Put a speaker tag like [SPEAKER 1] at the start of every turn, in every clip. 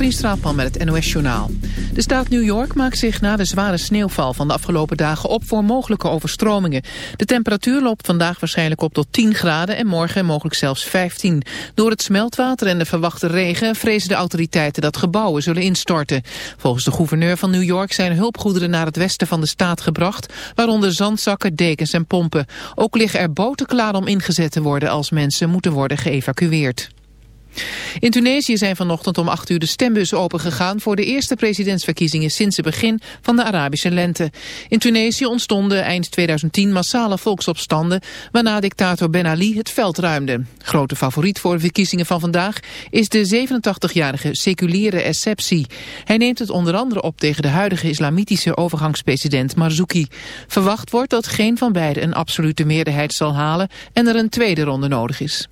[SPEAKER 1] Katrien Straatman met het NOS-journaal. De staat New York maakt zich na de zware sneeuwval van de afgelopen dagen op voor mogelijke overstromingen. De temperatuur loopt vandaag waarschijnlijk op tot 10 graden en morgen mogelijk zelfs 15. Door het smeltwater en de verwachte regen vrezen de autoriteiten dat gebouwen zullen instorten. Volgens de gouverneur van New York zijn hulpgoederen naar het westen van de staat gebracht, waaronder zandzakken, dekens en pompen. Ook liggen er boten klaar om ingezet te worden als mensen moeten worden geëvacueerd. In Tunesië zijn vanochtend om 8 uur de stembussen opengegaan voor de eerste presidentsverkiezingen sinds het begin van de Arabische lente. In Tunesië ontstonden eind 2010 massale volksopstanden waarna dictator Ben Ali het veld ruimde. Grote favoriet voor de verkiezingen van vandaag is de 87-jarige seculiere Essebsi. Hij neemt het onder andere op tegen de huidige islamitische overgangspresident Marzouki. Verwacht wordt dat geen van beiden een absolute meerderheid zal halen en er een tweede ronde nodig is.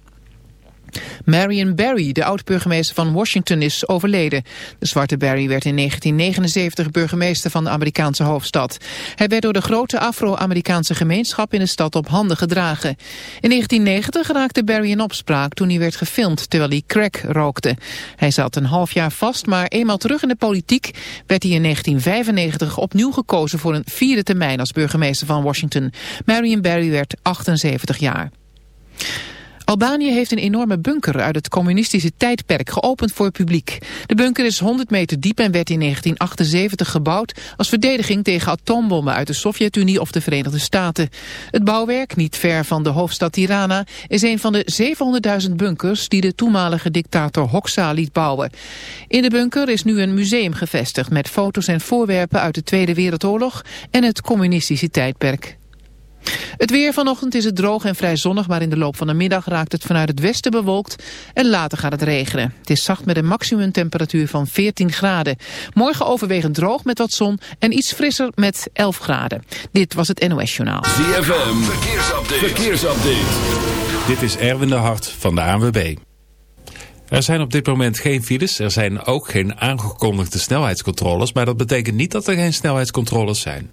[SPEAKER 1] Marion Barry, de oud-burgemeester van Washington, is overleden. De zwarte Barry werd in 1979 burgemeester van de Amerikaanse hoofdstad. Hij werd door de grote Afro-Amerikaanse gemeenschap in de stad op handen gedragen. In 1990 raakte Barry in opspraak toen hij werd gefilmd terwijl hij crack rookte. Hij zat een half jaar vast, maar eenmaal terug in de politiek werd hij in 1995 opnieuw gekozen voor een vierde termijn als burgemeester van Washington. Marion Barry werd 78 jaar. Albanië heeft een enorme bunker uit het communistische tijdperk geopend voor het publiek. De bunker is 100 meter diep en werd in 1978 gebouwd als verdediging tegen atoombommen uit de Sovjet-Unie of de Verenigde Staten. Het bouwwerk, niet ver van de hoofdstad Tirana, is een van de 700.000 bunkers die de toenmalige dictator Hoxha liet bouwen. In de bunker is nu een museum gevestigd met foto's en voorwerpen uit de Tweede Wereldoorlog en het communistische tijdperk. Het weer vanochtend is het droog en vrij zonnig, maar in de loop van de middag raakt het vanuit het westen bewolkt en later gaat het regenen. Het is zacht met een maximumtemperatuur van 14 graden. Morgen overwegend droog met wat zon en iets frisser met 11 graden. Dit was het NOS Journaal.
[SPEAKER 2] ZFM, verkeersupdate. verkeersupdate.
[SPEAKER 3] Dit is Erwin de Hart van de ANWB. Er zijn op dit moment geen files. Er zijn ook geen aangekondigde snelheidscontroles. Maar dat betekent niet dat er geen snelheidscontroles zijn.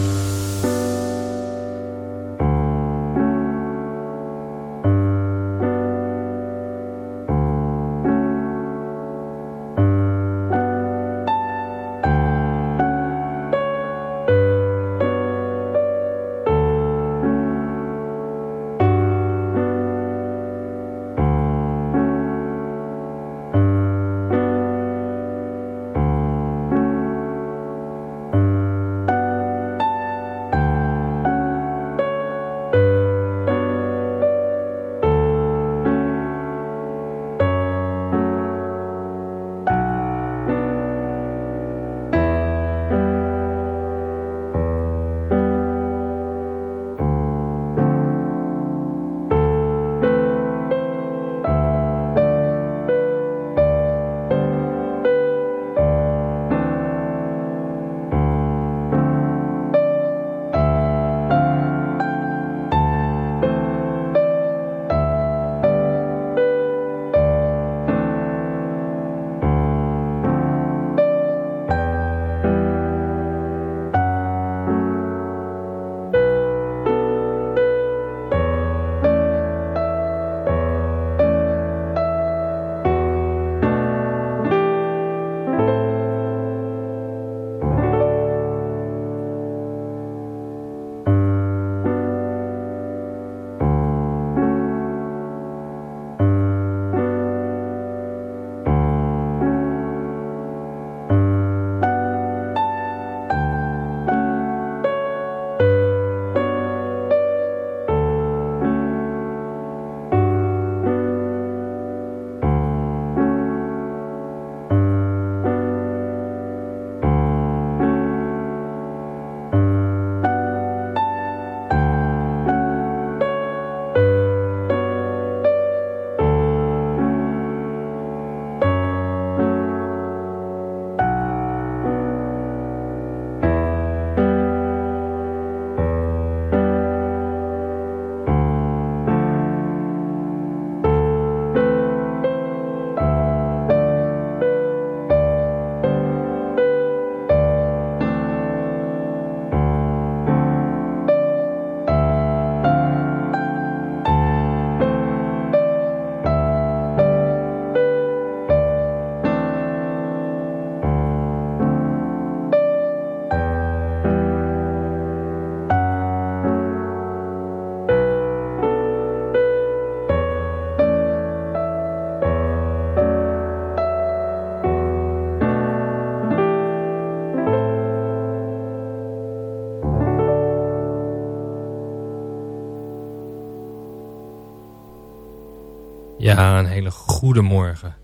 [SPEAKER 4] Hele goede morgen.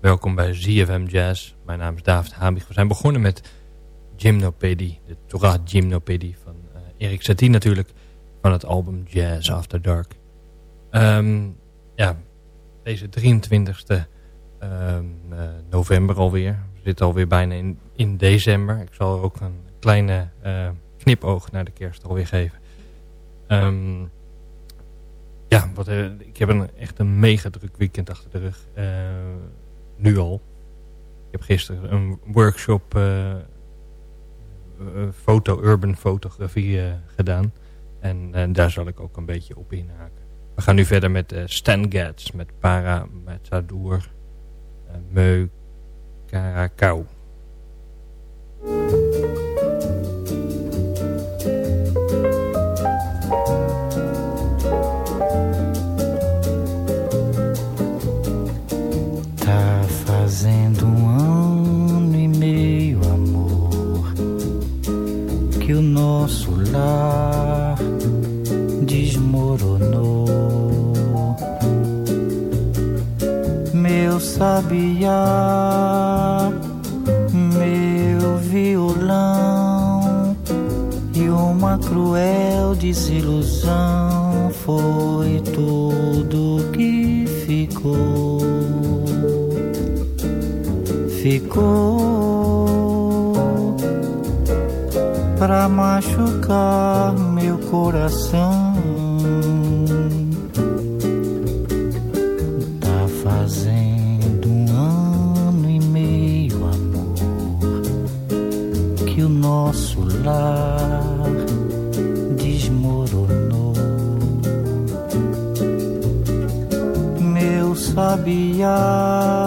[SPEAKER 4] Welkom bij ZFM Jazz. Mijn naam is David Habig. We zijn begonnen met Gymnopedie, de Torah Gymnopedie van uh, Erik Satie natuurlijk, van het album Jazz After Dark. Um, ja, deze 23e um, uh, november alweer. We zitten alweer bijna in, december. Ik zal ook een kleine uh, knipoog naar de kerst alweer geven. Um, ja, wat, uh, ik heb een, echt een mega druk weekend achter de rug. Uh, nu al. Ik heb gisteren een workshop uh, foto, urban fotografie gedaan. En daar zal ik ook een beetje op inhaken. We gaan nu verder met Stan Getz, met Para Matador, Meu Caracau.
[SPEAKER 5] Sabiá, meu violão e uma cruel desilusão foi tudo que ficou ficou pra machucar meu coração. Lar desmoronou. Meu sabiá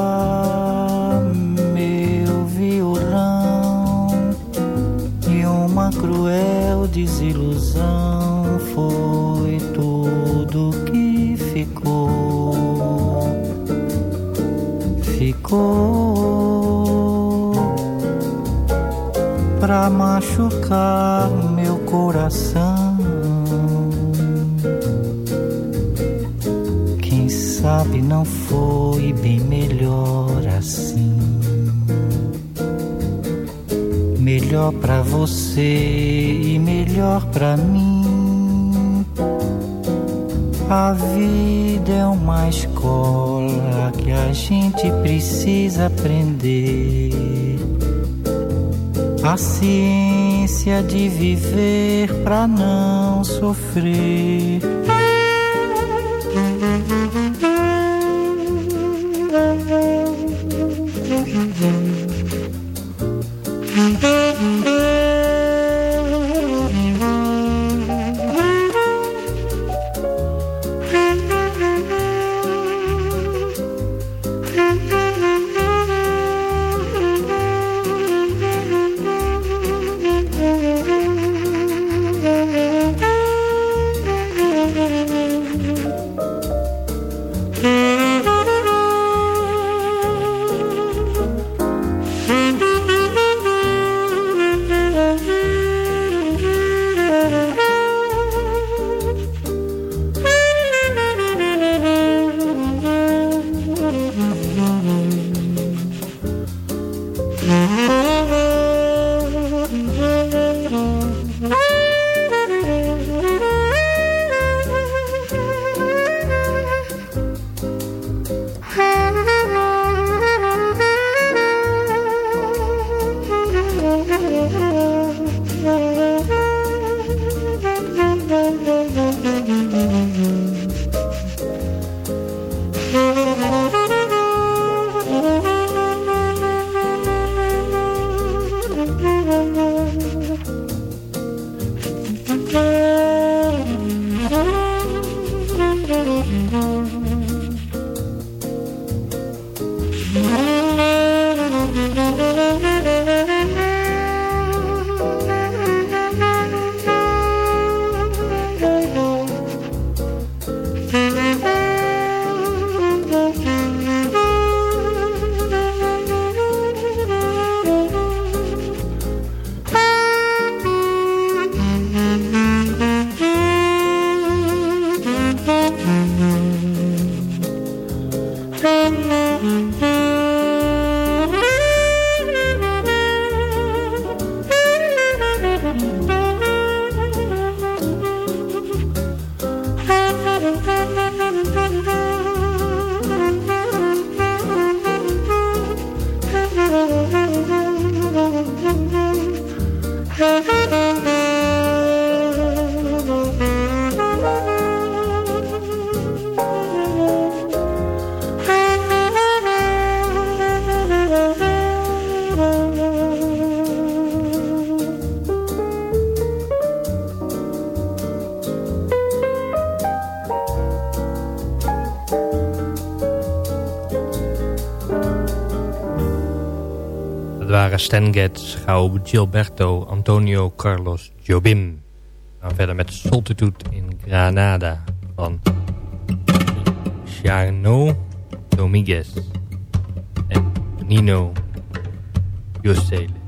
[SPEAKER 5] pra machucar meu coração. Quem sabe não foi bem melhor assim melhor para você e melhor para mim. A vida é uma escola que a gente precisa aprender. A ciência de viver para não sofrer
[SPEAKER 4] Getz, Gao Gilberto, Antonio Carlos Jobim. Gaan verder met Solitude in Granada van Jarno Dominguez en Nino Josele.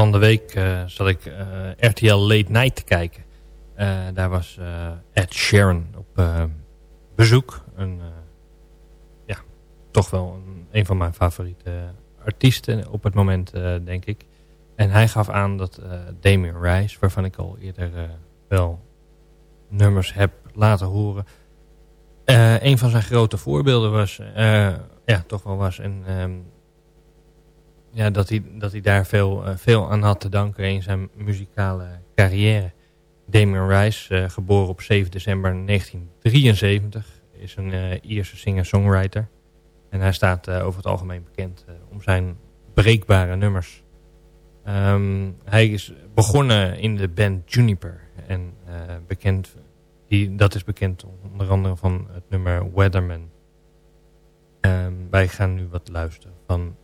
[SPEAKER 4] Van de week uh, zat ik RTL Late Night te kijken. daar was Ed Sheeran op bezoek. Een, ja, toch wel een, van mijn favoriete artiesten op het moment, denk ik. En hij gaf aan dat Damien Rice, waarvan ik al eerder wel nummers heb laten horen... een van zijn grote voorbeelden was, ja, toch wel was. En um, ja, dat, hij, dat hij daar veel, uh, veel aan had te danken in zijn muzikale carrière. Damien Rice, uh, geboren op 7 december 1973, is een uh, Ierse singer-songwriter. En hij staat over het algemeen bekend om zijn breekbare nummers. Um, hij is begonnen in de band Juniper. En bekend, die, dat is bekend onder andere van het nummer Weatherman. Um, wij gaan nu wat luisteren van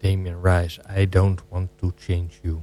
[SPEAKER 4] Damien Rice, I Don't Want to Change You.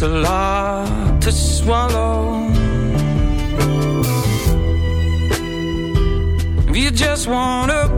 [SPEAKER 6] It's a lot to swallow. If you just wanna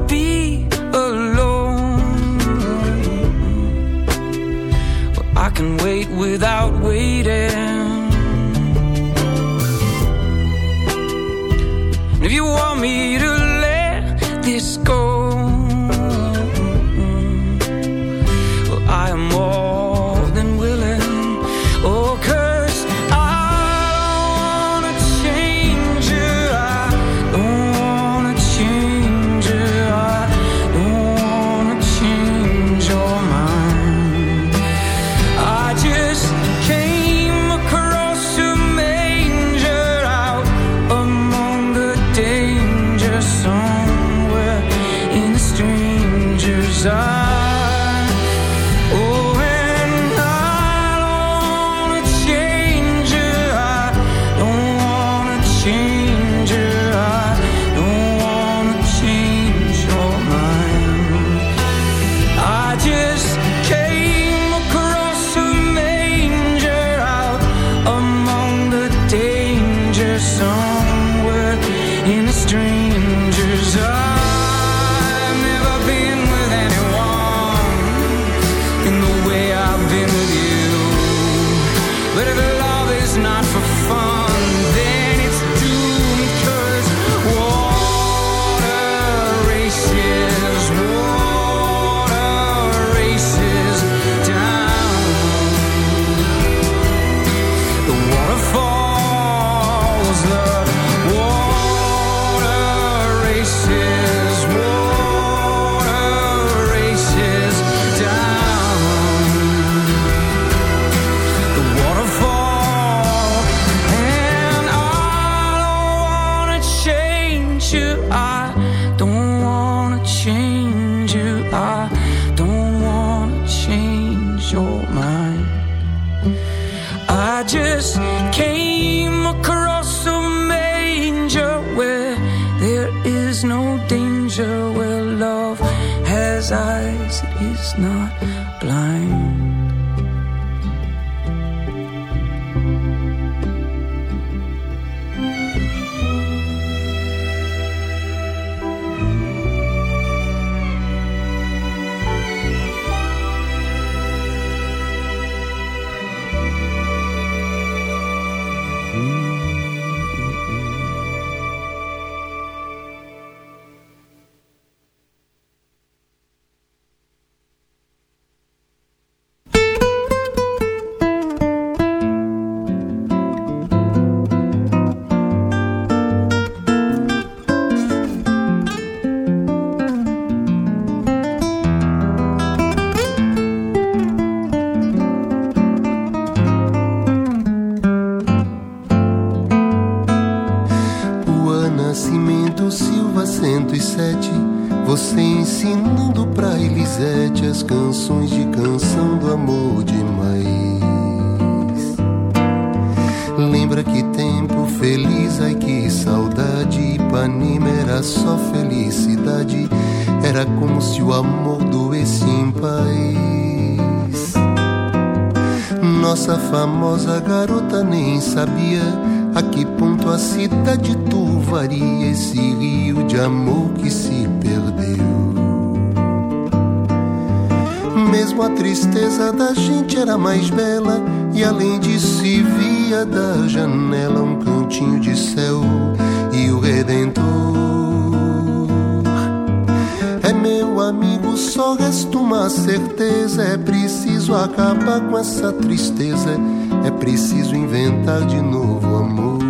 [SPEAKER 6] not Mesmo a tristeza da gente era mais bela e além disso se via da janela um cantinho de céu e o redentor. É meu amigo, só resta uma certeza, é preciso acabar com essa tristeza. É preciso inventar de novo amor.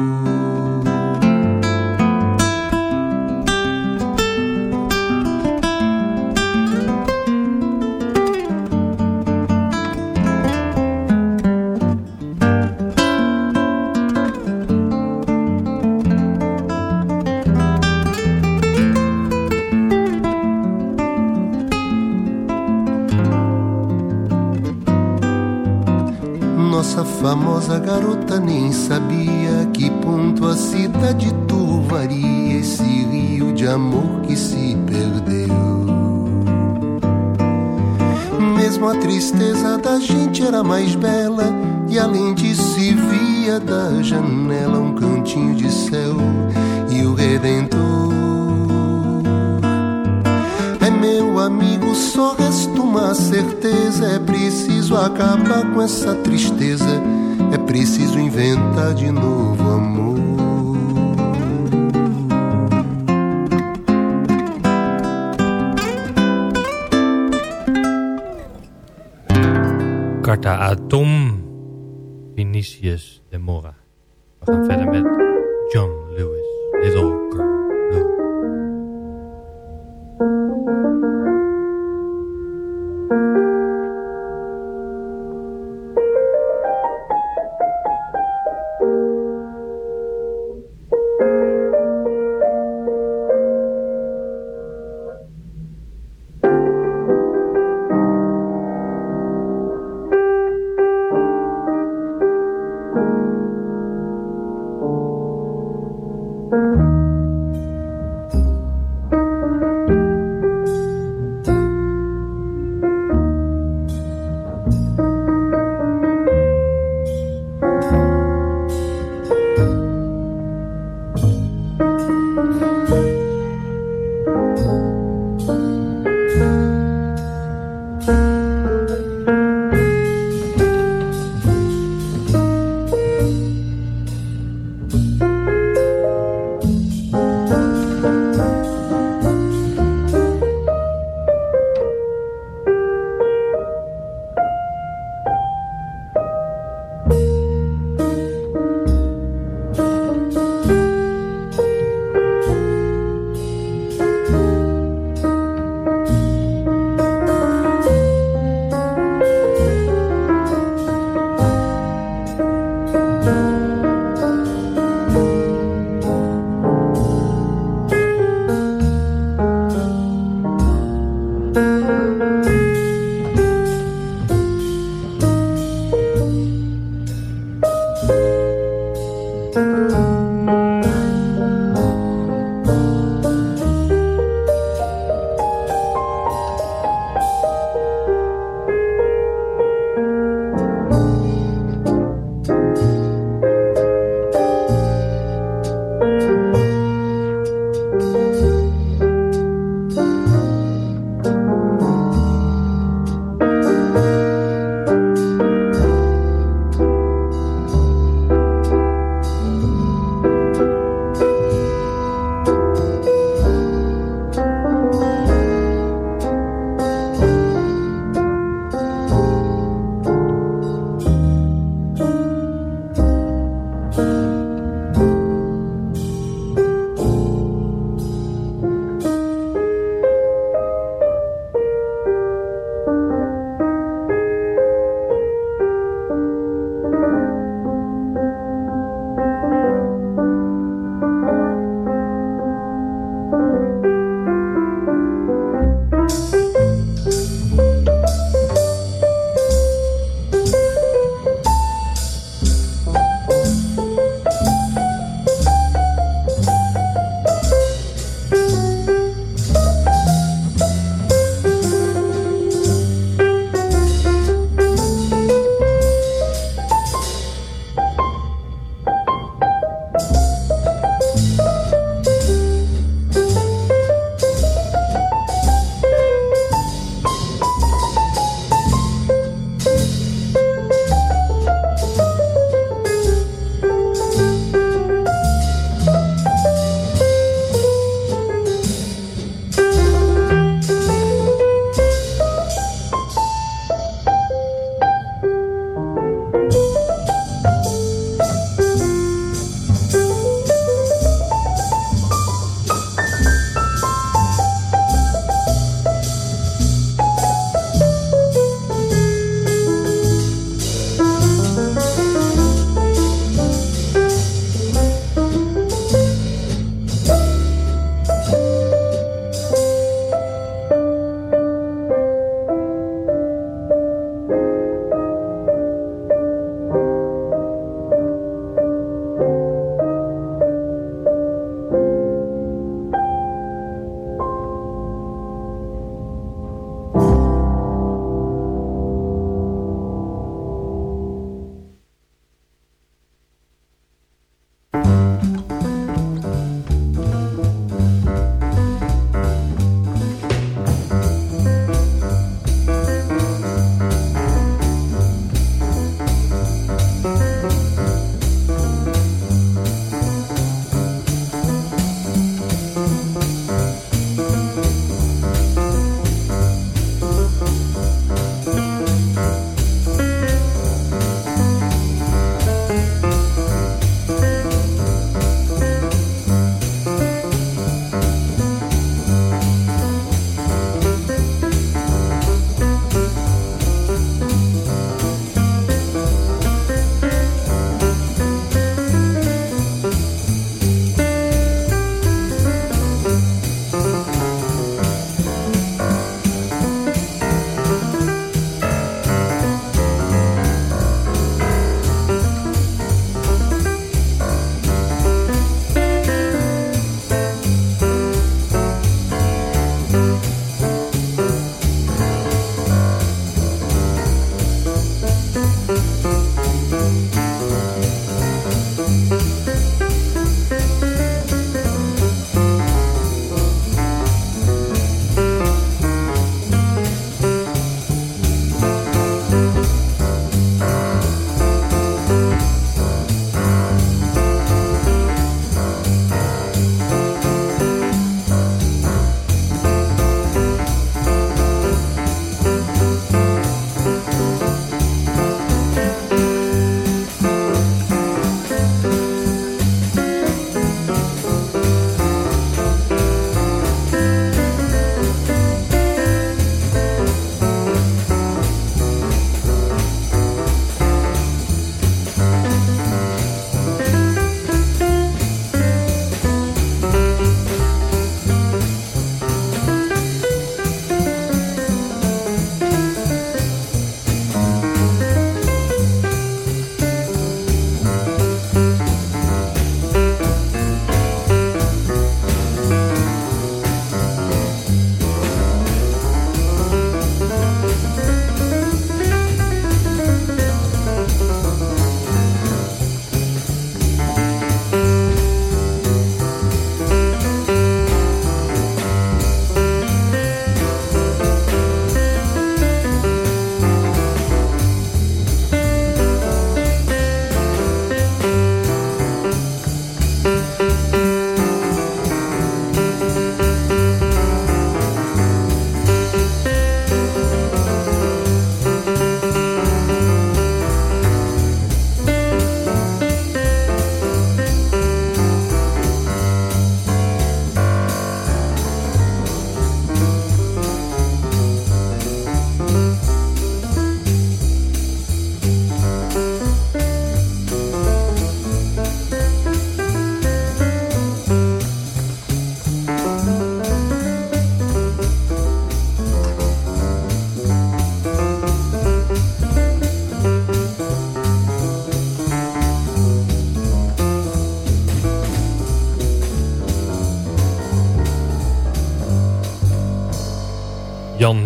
[SPEAKER 6] Garota nem sabia que ponto a cidade tu varia esse rio de amor que se perdeu. Mesmo a tristeza da gente era mais bela e além disso se via da janela um cantinho de céu e o redentor. É meu amigo, só resta uma certeza. É preciso acabar com essa tristeza. Preciso inventar de novo amor.
[SPEAKER 4] Carta Atom, Vinicius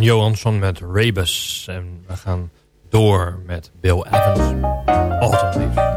[SPEAKER 4] Johansson met Rebus. En we gaan door met Bill Evans. Autumn.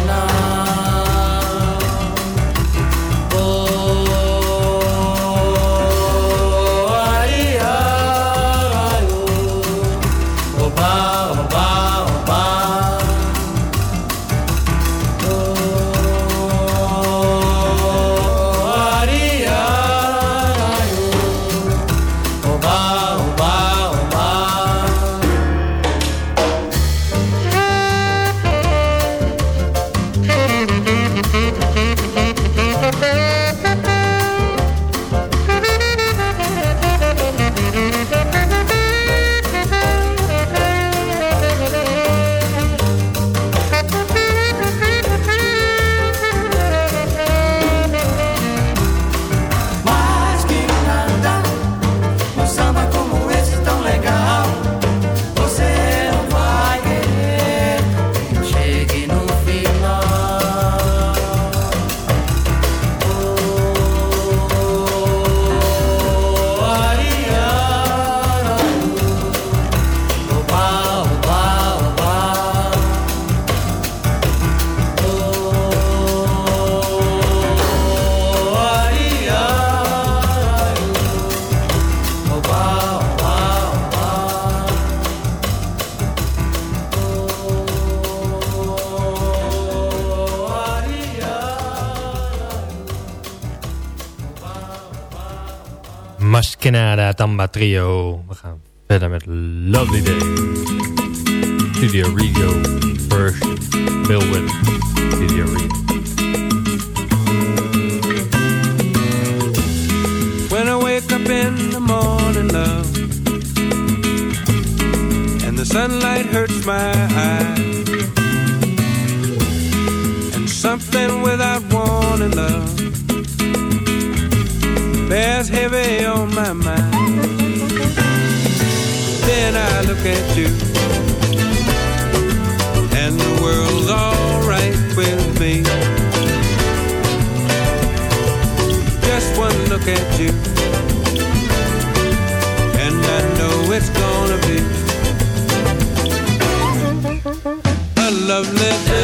[SPEAKER 4] enough. Canada Tamba Trio. We gaan verder met Lovely Day. Studio Regio version. Bill Wynn. Studio Regio.
[SPEAKER 7] When I wake up in the morning, love And the sunlight hurts my eyes And something without warning, love bears heavy on my mind. Then I look at you, and the world's alright with me. Just one look at you, and I know it's gonna be a lovely day.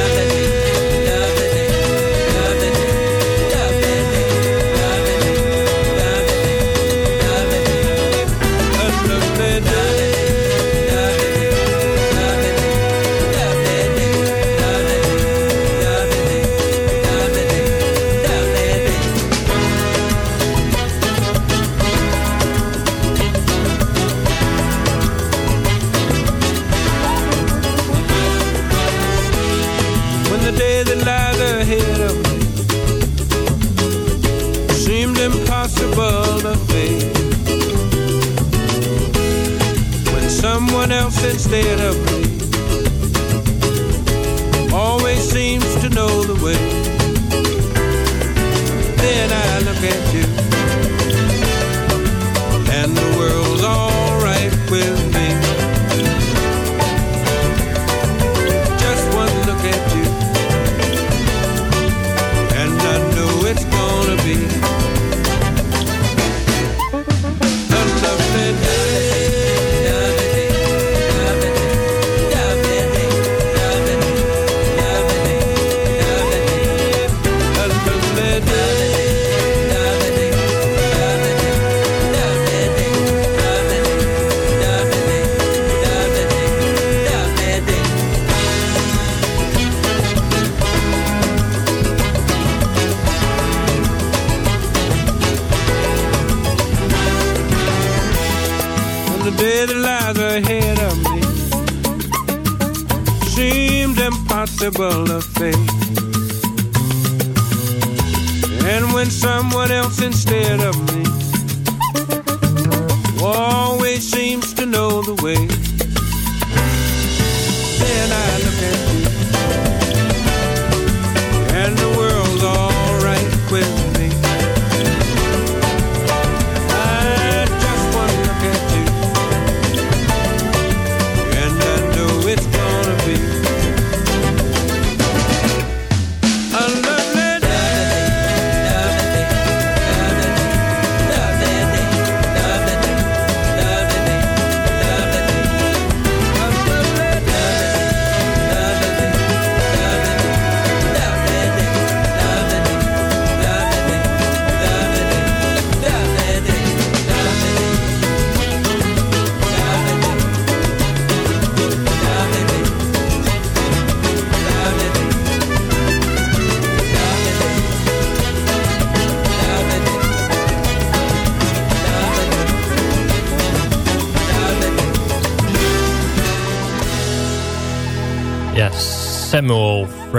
[SPEAKER 7] Instead of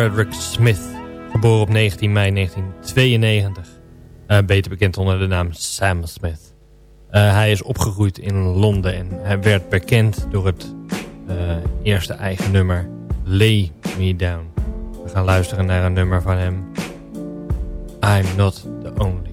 [SPEAKER 4] Frederick Smith, geboren op 19 mei 1992. Uh, eh, beter bekend onder de naam Sam Smith. Uh, hij is opgegroeid in Londen en hij werd bekend door het uh, eerste eigen nummer Lay Me Down. We gaan luisteren naar een nummer van hem. I'm not the only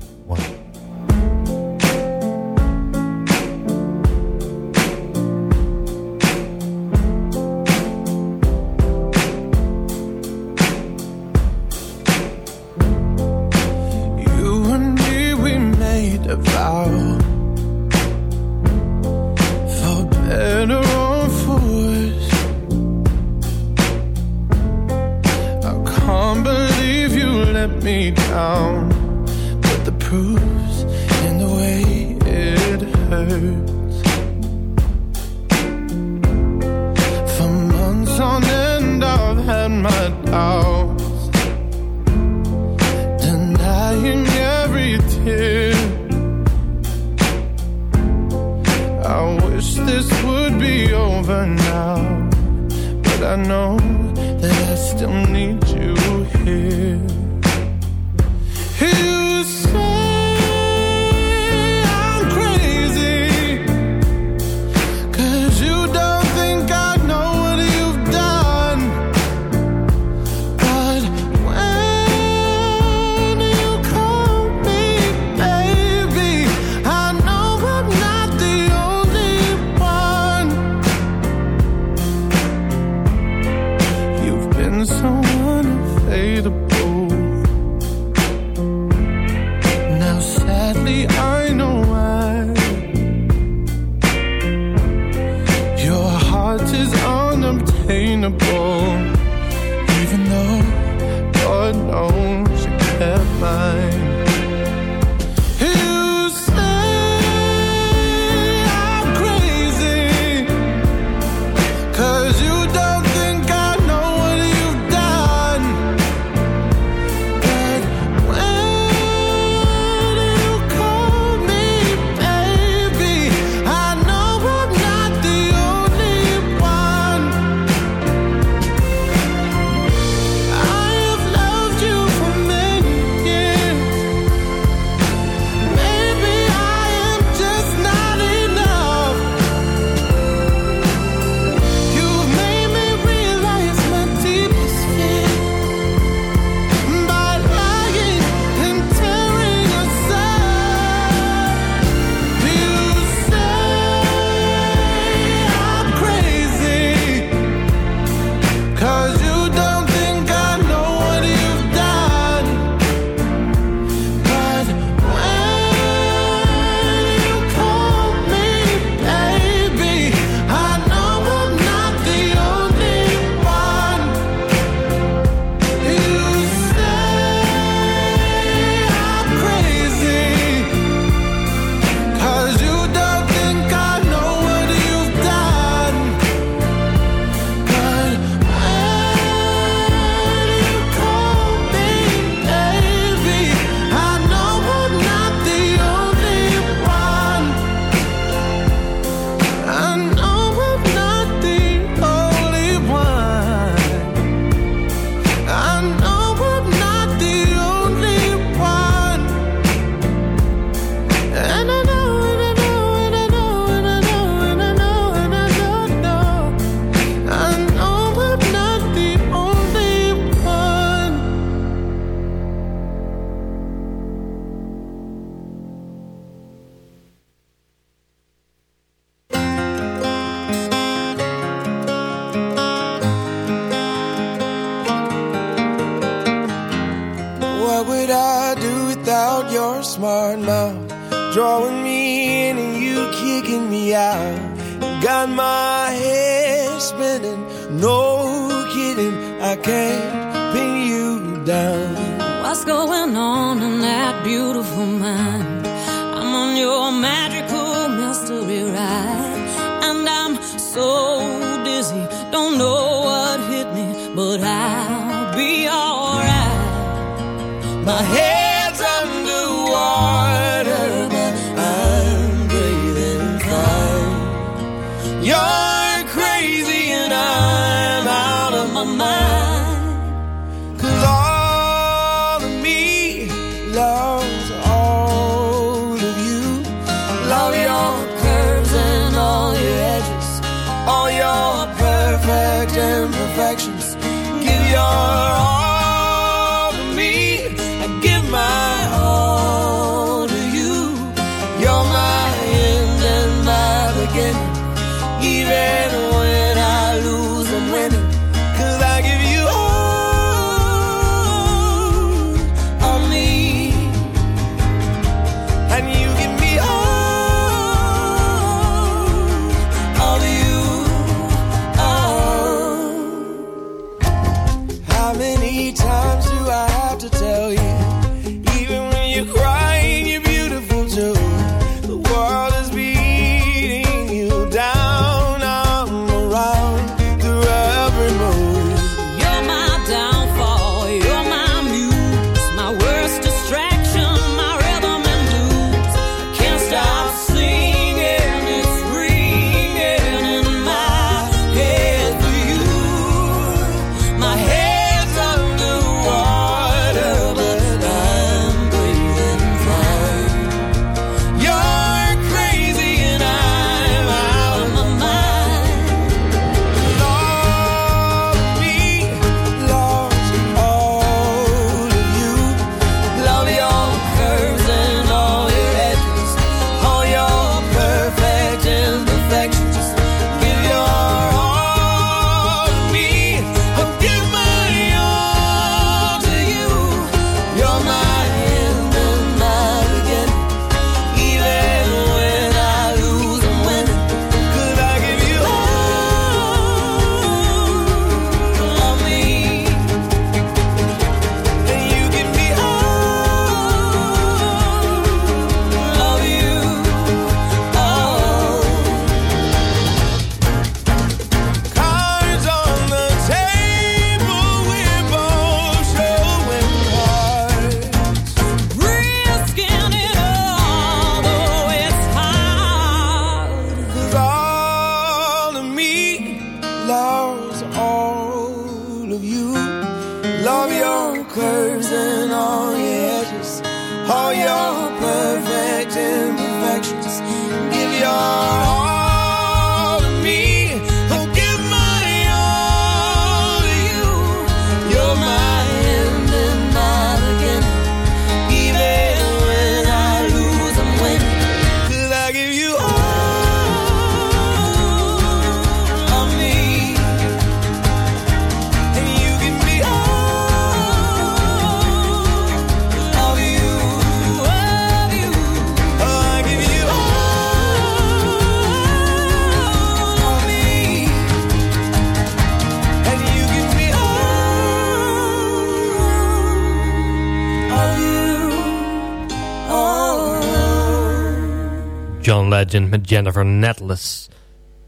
[SPEAKER 4] Legend met Jennifer Nettles,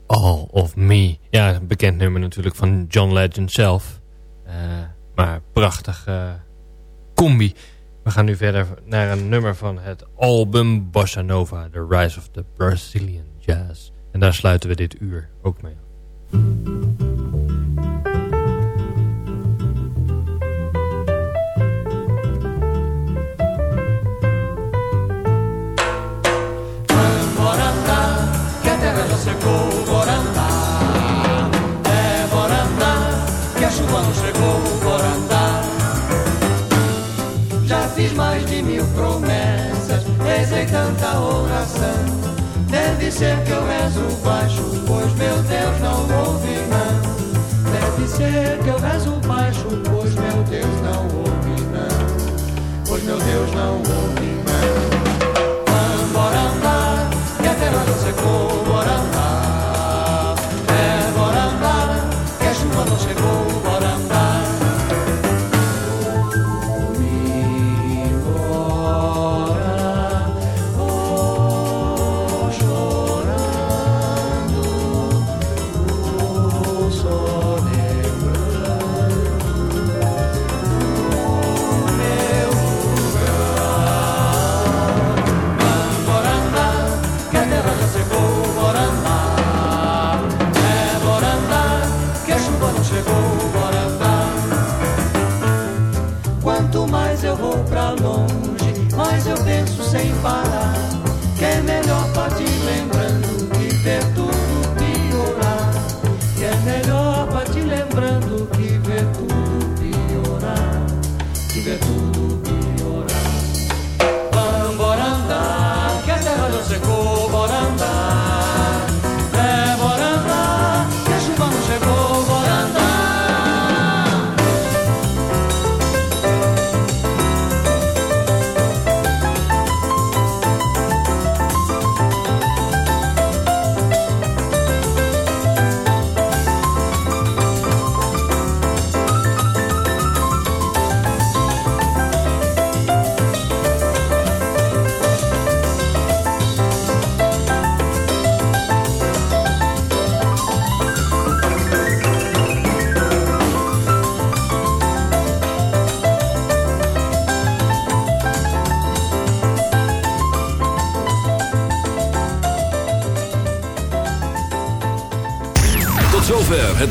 [SPEAKER 4] All of Me. Ja, bekend nummer natuurlijk van John Legend zelf. Eh, maar prachtige eh, combi. We gaan nu verder naar een nummer van het album Bossa Nova. The Rise of the Brazilian Jazz. En daar sluiten we dit uur ook mee.
[SPEAKER 8] Deve ser que eu rezo baixo, pois meu Deus não ouve não. Deve ser que eu rezo baixo, pois meu Deus não ouve não. Pois meu Deus não ouve.